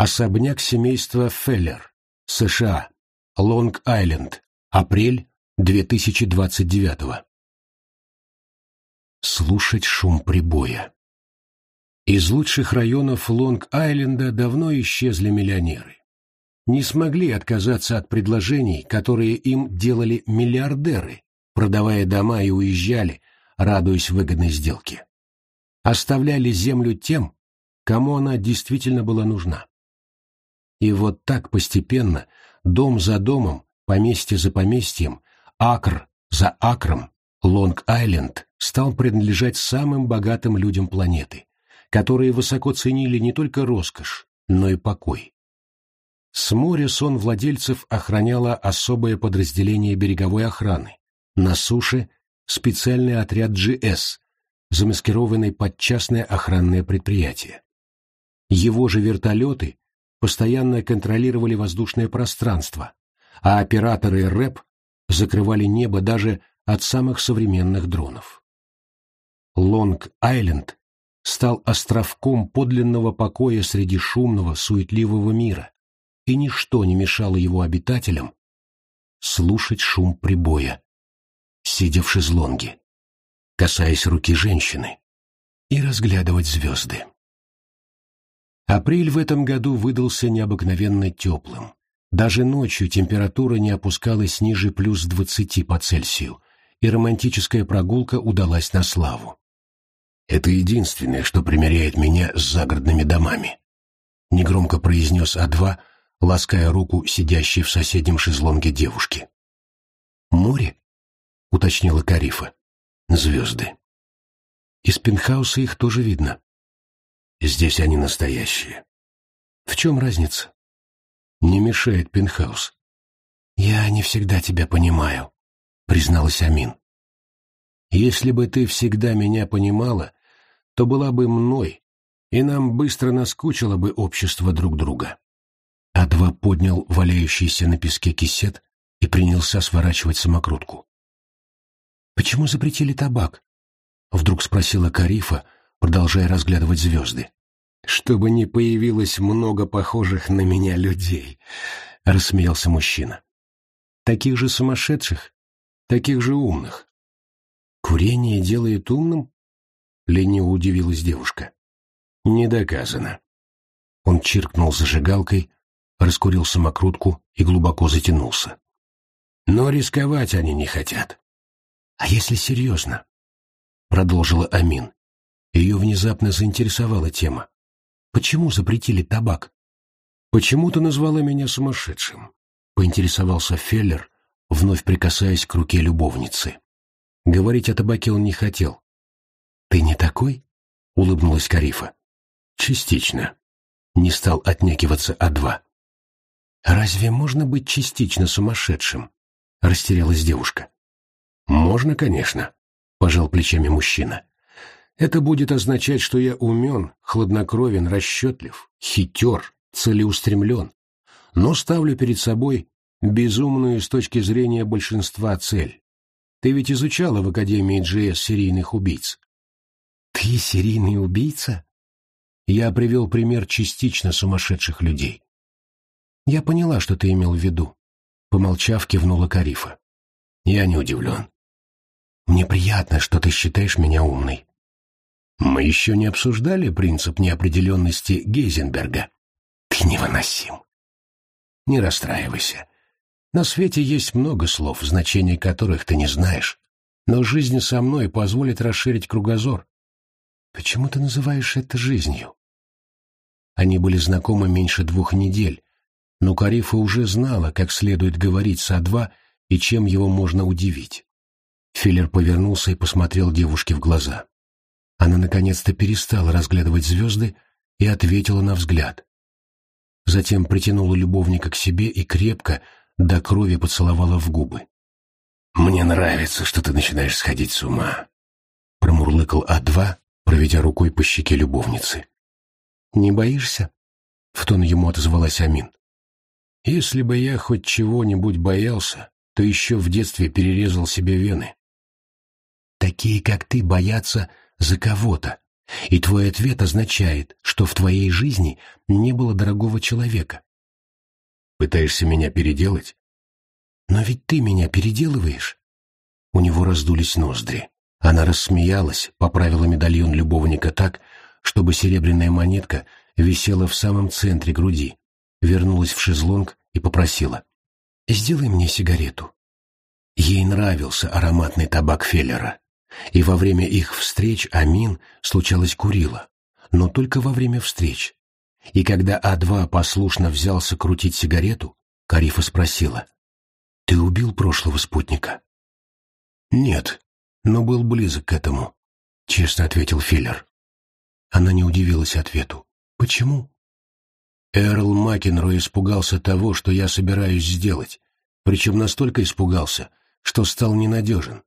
Особняк семейства Феллер, США, Лонг-Айленд, апрель 2029 Слушать шум прибоя. Из лучших районов Лонг-Айленда давно исчезли миллионеры. Не смогли отказаться от предложений, которые им делали миллиардеры, продавая дома и уезжали, радуясь выгодной сделке. Оставляли землю тем, кому она действительно была нужна. И вот так постепенно, дом за домом, поместье за поместьем, акр за акром, Лонг-Айленд стал принадлежать самым богатым людям планеты, которые высоко ценили не только роскошь, но и покой. С моря сон владельцев охраняло особое подразделение береговой охраны, на суше – специальный отряд GS, замаскированный под частное охранное предприятие. Его же вертолеты постоянно контролировали воздушное пространство, а операторы РЭП закрывали небо даже от самых современных дронов. Лонг-Айленд стал островком подлинного покоя среди шумного, суетливого мира, и ничто не мешало его обитателям слушать шум прибоя, сидя в шезлонге, касаясь руки женщины, и разглядывать звезды. Апрель в этом году выдался необыкновенно теплым. Даже ночью температура не опускалась ниже плюс двадцати по Цельсию, и романтическая прогулка удалась на славу. Это единственное, что примеряет меня с загородными домами. Негромко произнес А2, лаская руку сидящей в соседнем шезлонге девушки. «Море?» — уточнила Карифа. «Звезды. Из пентхауса их тоже видно. Здесь они настоящие. В чем разница? Не мешает пентхаус. Я не всегда тебя понимаю, призналась Амин. Если бы ты всегда меня понимала, то была бы мной, и нам быстро наскучило бы общество друг друга. А2 поднял валяющийся на песке кисет и принялся сворачивать самокрутку. «Почему запретили табак?» — вдруг спросила Карифа, продолжая разглядывать звезды. «Чтобы не появилось много похожих на меня людей», — рассмеялся мужчина. «Таких же сумасшедших, таких же умных». «Курение делает умным?» лениво удивилась девушка. Не доказано. Он чиркнул зажигалкой, раскурил самокрутку и глубоко затянулся. Но рисковать они не хотят. А если серьезно? Продолжила Амин. Ее внезапно заинтересовала тема. Почему запретили табак? Почему ты назвала меня сумасшедшим? Поинтересовался Феллер, вновь прикасаясь к руке любовницы. Говорить о табаке он не хотел, «Ты не такой?» — улыбнулась Карифа. «Частично». Не стал отнекиваться А2. «Разве можно быть частично сумасшедшим?» — растерялась девушка. «Можно, конечно», — пожал плечами мужчина. «Это будет означать, что я умен, хладнокровен, расчетлив, хитер, целеустремлен, но ставлю перед собой безумную с точки зрения большинства цель. Ты ведь изучала в Академии GS серийных убийц. «Ты серийный убийца?» Я привел пример частично сумасшедших людей. «Я поняла, что ты имел в виду», — помолчав, кивнула Карифа. «Я не удивлен. Мне приятно, что ты считаешь меня умной». «Мы еще не обсуждали принцип неопределенности Гейзенберга. Ты невыносим. Не расстраивайся. На свете есть много слов, значения которых ты не знаешь, но жизнь со мной позволит расширить кругозор, Почему ты называешь это жизнью? Они были знакомы меньше двух недель, но Карифа уже знала, как следует говорить со два и чем его можно удивить. Филлер повернулся и посмотрел девушке в глаза. Она наконец-то перестала разглядывать звезды и ответила на взгляд. Затем притянула любовника к себе и крепко, до крови поцеловала в губы. «Мне нравится, что ты начинаешь сходить с ума», — промурлыкал А2, проведя рукой по щеке любовницы. «Не боишься?» — в тон ему отозвалась Амин. «Если бы я хоть чего-нибудь боялся, то еще в детстве перерезал себе вены». «Такие, как ты, боятся за кого-то, И твой ответ означает, что в твоей жизни не было дорогого человека. Пытаешься меня переделать? Но ведь ты меня переделываешь. У него раздулись ноздри. Она рассмеялась, поправила медальон любовника так, чтобы серебряная монетка висела в самом центре груди, вернулась в шезлонг и попросила. «Сделай мне сигарету». Ей нравился ароматный табак Феллера, и во время их встреч Амин случалось курила, но только во время встреч. И когда А2 послушно взялся крутить сигарету, Карифа спросила, «Ты убил прошлого спутника?» «Нет, но был близок к этому», — честно ответил Филлер. Она не удивилась ответу. «Почему?» Эрл Макенрой испугался того, что я собираюсь сделать, причем настолько испугался, что стал ненадежен.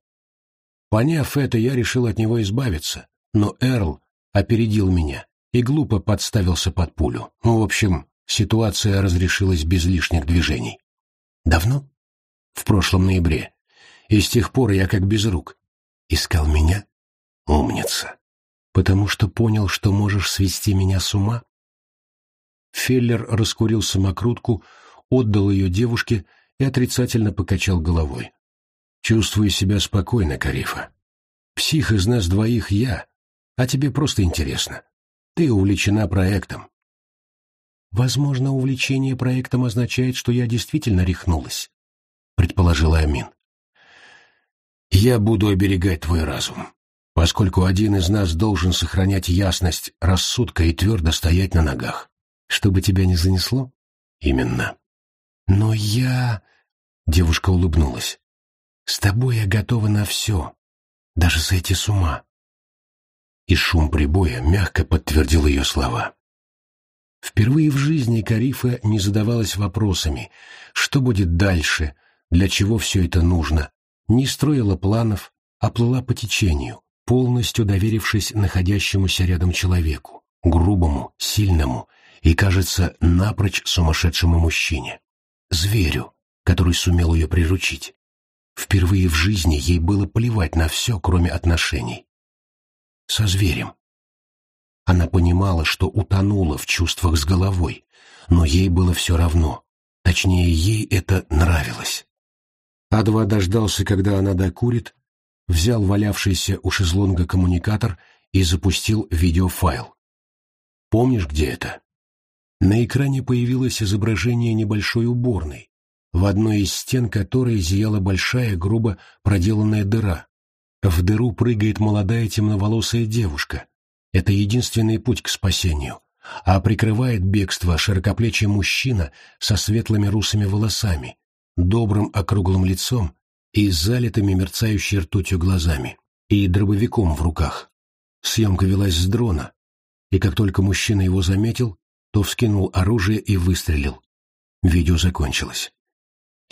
Поняв это, я решил от него избавиться, но Эрл опередил меня и глупо подставился под пулю. В общем, ситуация разрешилась без лишних движений. Давно? В прошлом ноябре. И с тех пор я как без рук. Искал меня? Умница. Потому что понял, что можешь свести меня с ума? Феллер раскурил самокрутку, отдал ее девушке и отрицательно покачал головой. «Чувствую себя спокойно, Карифа. Псих из нас двоих я, а тебе просто интересно. Ты увлечена проектом». «Возможно, увлечение проектом означает, что я действительно рехнулась», — предположила Амин. «Я буду оберегать твой разум, поскольку один из нас должен сохранять ясность рассудка и твердо стоять на ногах. Чтобы тебя не занесло? Именно. Но я... Девушка улыбнулась. С тобой я готова на все. Даже сойти с ума. И шум прибоя мягко подтвердил ее слова. Впервые в жизни Карифа не задавалась вопросами, что будет дальше, для чего все это нужно, не строила планов, а плыла по течению, полностью доверившись находящемуся рядом человеку, грубому, сильному и, кажется, напрочь сумасшедшему мужчине. Зверю, который сумел ее приручить. Впервые в жизни ей было плевать на все, кроме отношений. Со зверем. Она понимала, что утонула в чувствах с головой, но ей было все равно. Точнее, ей это нравилось. Адва дождался, когда она докурит, взял валявшийся у шезлонга коммуникатор и запустил видеофайл. «Помнишь, где это?» На экране появилось изображение небольшой уборной, в одной из стен которой зияла большая, грубо проделанная дыра. В дыру прыгает молодая темноволосая девушка. Это единственный путь к спасению. А прикрывает бегство широкоплечий мужчина со светлыми русыми волосами, добрым округлым лицом и залитыми мерцающей ртутью глазами, и дробовиком в руках. Съемка велась с дрона, и как только мужчина его заметил, то вскинул оружие и выстрелил. Видео закончилось.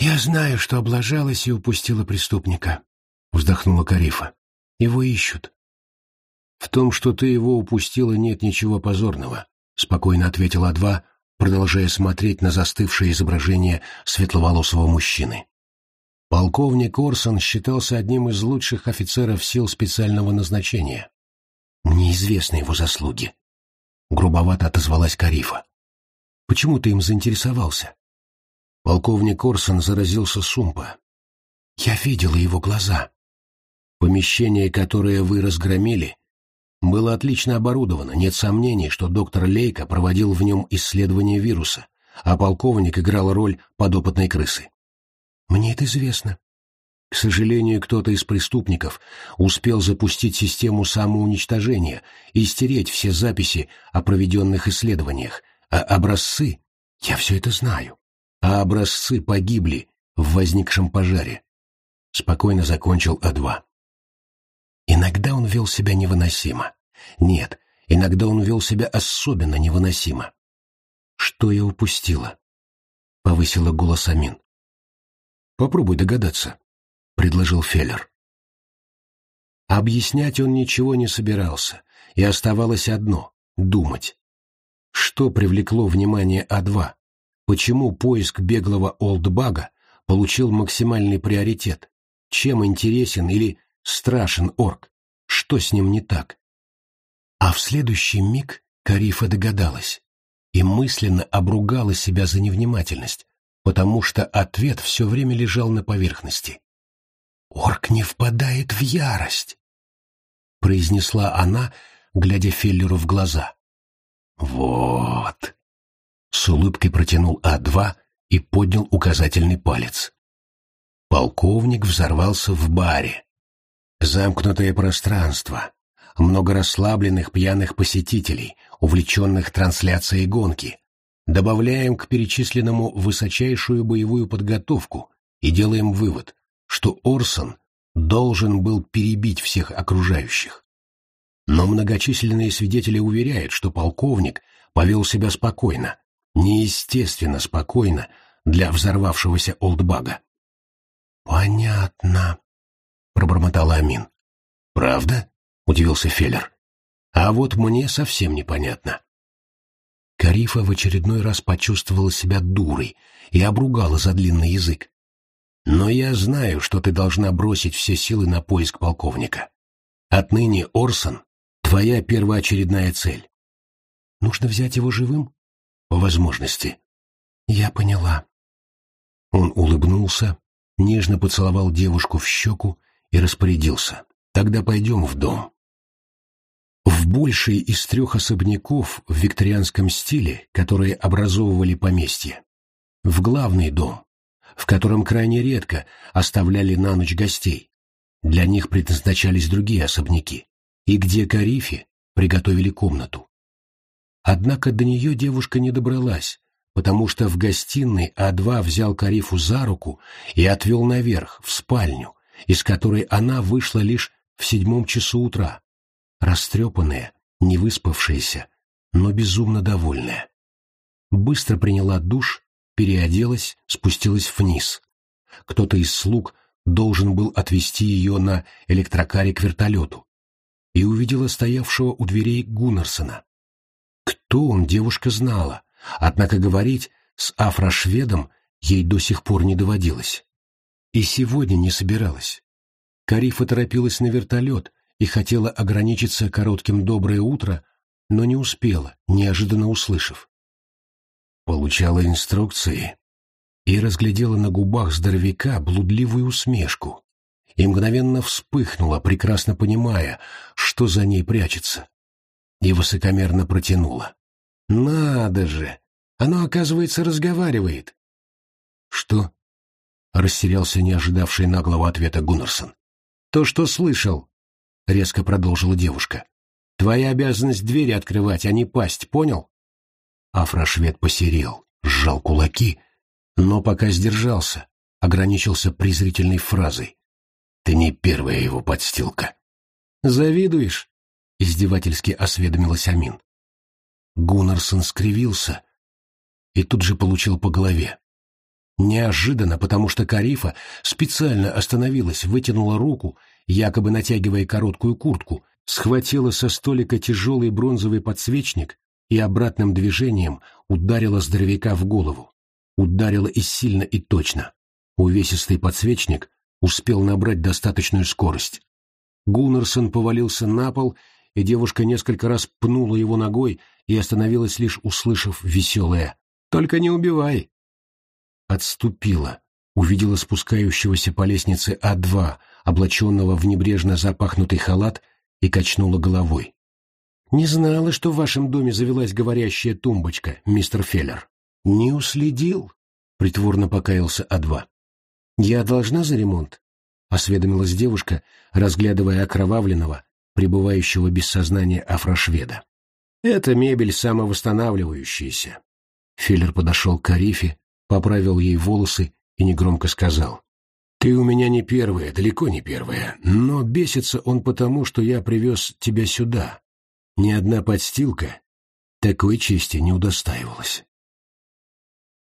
«Я знаю, что облажалась и упустила преступника», — вздохнула Карифа. «Его ищут». «В том, что ты его упустила, нет ничего позорного», — спокойно ответила Адва, продолжая смотреть на застывшее изображение светловолосого мужчины. Полковник Орсон считался одним из лучших офицеров сил специального назначения. Мне известны его заслуги, — грубовато отозвалась Карифа. «Почему ты им заинтересовался?» Полковник Орсон заразился сумпа. «Я видела его глаза. Помещение, которое вы разгромили, было отлично оборудовано, нет сомнений, что доктор Лейка проводил в нем исследование вируса, а полковник играл роль подопытной крысы. Мне это известно. К сожалению, кто-то из преступников успел запустить систему самоуничтожения и стереть все записи о проведенных исследованиях, а образцы, я все это знаю, а образцы погибли в возникшем пожаре. Спокойно закончил А2. Иногда он вел себя невыносимо. Нет, иногда он вел себя особенно невыносимо. Что я упустила? Повысила голос Амин. Попробуй догадаться предложил Феллер. Объяснять он ничего не собирался, и оставалось одно — думать. Что привлекло внимание А2? Почему поиск беглого олдбага получил максимальный приоритет? Чем интересен или страшен орк? Что с ним не так? А в следующий миг Карифа догадалась и мысленно обругала себя за невнимательность, потому что ответ все время лежал на поверхности. «Орк не впадает в ярость», — произнесла она, глядя Феллеру в глаза. «Вот», — с улыбкой протянул А2 и поднял указательный палец. Полковник взорвался в баре. Замкнутое пространство, много расслабленных пьяных посетителей, увлеченных трансляцией гонки. Добавляем к перечисленному высочайшую боевую подготовку и делаем вывод, что Орсон должен был перебить всех окружающих. Но многочисленные свидетели уверяют, что полковник повел себя спокойно, неестественно спокойно для взорвавшегося олдбага. «Понятно», — пробормотала Амин. «Правда?» удивился Феллер. А вот мне совсем непонятно. Карифа в очередной раз почувствовала себя дурой и обругала за длинный язык. Но я знаю, что ты должна бросить все силы на поиск полковника. Отныне Орсон — твоя первоочередная цель. Нужно взять его живым? По возможности. Я поняла. Он улыбнулся, нежно поцеловал девушку в щеку и распорядился. Тогда пойдем в дом. В большей из трех особняков в викторианском стиле, которые образовывали поместье, в главный дом, в котором крайне редко оставляли на ночь гостей, для них предназначались другие особняки, и где Карифе приготовили комнату. Однако до нее девушка не добралась, потому что в гостиной А2 взял Карифу за руку и отвел наверх, в спальню, из которой она вышла лишь в седьмом часу утра, растрепанная, невыспавшаяся, но безумно довольная. Быстро приняла душ, переоделась, спустилась вниз. Кто-то из слуг должен был отвезти ее на электрокаре к вертолету. И увидела стоявшего у дверей Гуннерсона. Кто он, девушка знала, однако говорить с афрошведом ей до сих пор не доводилось. И сегодня не собиралась. Карифа торопилась на вертолет, и хотела ограничиться коротким «доброе утро», но не успела, неожиданно услышав. Получала инструкции и разглядела на губах здоровяка блудливую усмешку и мгновенно вспыхнула, прекрасно понимая, что за ней прячется, и высокомерно протянула. «Надо же! Оно, оказывается, разговаривает!» «Что?» — растерялся не ожидавший наглого ответа Гуннерсон. «То, что слышал. — резко продолжила девушка. «Твоя обязанность двери открывать, а не пасть, понял?» Афрошвед посерел, сжал кулаки, но пока сдержался, ограничился презрительной фразой. «Ты не первая его подстилка». «Завидуешь?» — издевательски осведомилась Амин. Гуннарсон скривился и тут же получил по голове. Неожиданно, потому что Карифа специально остановилась, вытянула руку якобы натягивая короткую куртку, схватила со столика тяжелый бронзовый подсвечник и обратным движением ударила здоровяка в голову. Ударила и сильно, и точно. Увесистый подсвечник успел набрать достаточную скорость. Гуннерсон повалился на пол, и девушка несколько раз пнула его ногой и остановилась лишь услышав веселое «Только не убивай!». Отступила, увидела спускающегося по лестнице А2, облаченного в небрежно запахнутый халат, и качнула головой. «Не знала, что в вашем доме завелась говорящая тумбочка, мистер Феллер». «Не уследил», — притворно покаялся А2. «Я должна за ремонт?» — осведомилась девушка, разглядывая окровавленного, пребывающего без сознания афрошведа. «Это мебель самовосстанавливающаяся». Феллер подошел к Арифе, поправил ей волосы и негромко сказал. «Ты у меня не первая, далеко не первая, но бесится он потому, что я привез тебя сюда. Ни одна подстилка такой чести не удостаивалась».